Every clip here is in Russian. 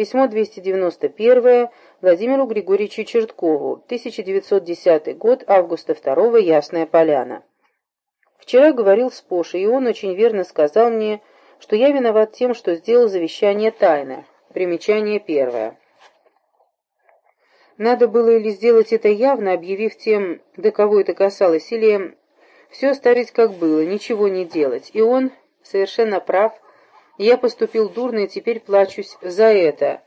Письмо 291 Владимиру Григорьевичу Черткову, 1910 год, августа 2 Ясная Поляна. Вчера говорил с Пошей, и он очень верно сказал мне, что я виноват тем, что сделал завещание тайно. Примечание первое. Надо было или сделать это явно, объявив тем, до кого это касалось, или все оставить как было, ничего не делать. И он совершенно прав. Я поступил дурно и теперь плачусь за это.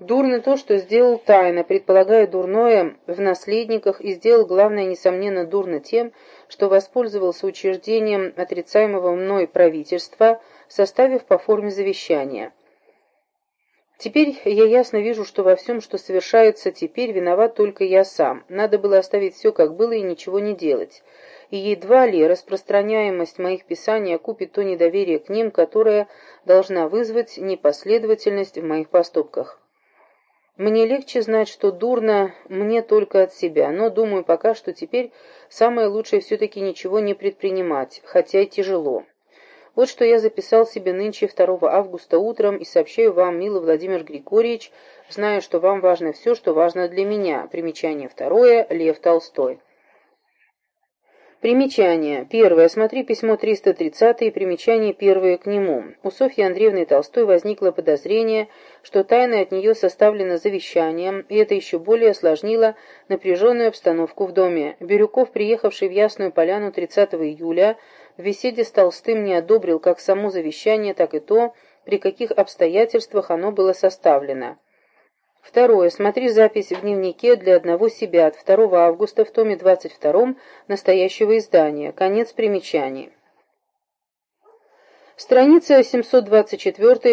Дурно то, что сделал тайно, предполагая дурное в наследниках, и сделал, главное, несомненно, дурно тем, что воспользовался учреждением отрицаемого мной правительства, составив по форме завещания. Теперь я ясно вижу, что во всем, что совершается теперь, виноват только я сам. Надо было оставить все, как было, и ничего не делать. И едва ли распространяемость моих писаний окупит то недоверие к ним, которое должна вызвать непоследовательность в моих поступках. Мне легче знать, что дурно мне только от себя, но думаю пока, что теперь самое лучшее все-таки ничего не предпринимать, хотя и тяжело. Вот что я записал себе нынче 2 августа утром и сообщаю вам, милый Владимир Григорьевич, зная, что вам важно все, что важно для меня. Примечание второе. Лев Толстой. Примечание. Первое. Смотри письмо 330 и примечание первое к нему. У Софьи Андреевны Толстой возникло подозрение, что тайно от нее составлено завещание, и это еще более осложнило напряженную обстановку в доме. Бирюков, приехавший в Ясную Поляну 30 июля, в беседе с Толстым не одобрил как само завещание, так и то, при каких обстоятельствах оно было составлено. Второе. Смотри запись в дневнике для одного себя от 2 августа в томе 22 настоящего издания. Конец примечаний. Страница 724